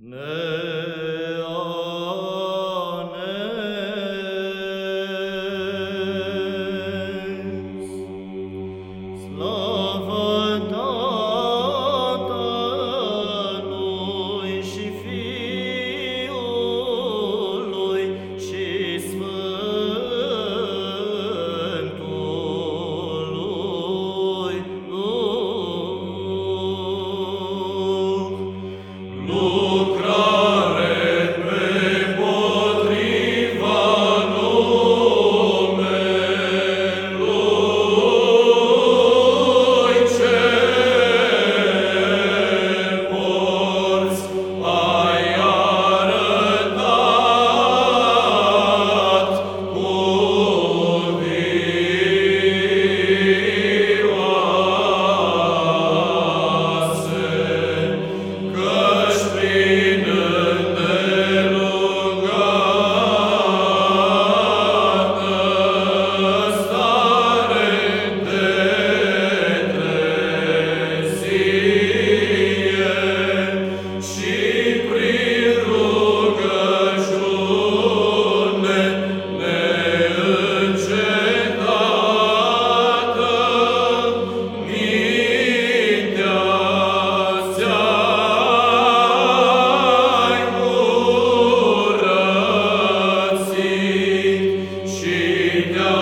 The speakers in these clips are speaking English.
Ne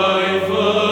Pai, vai.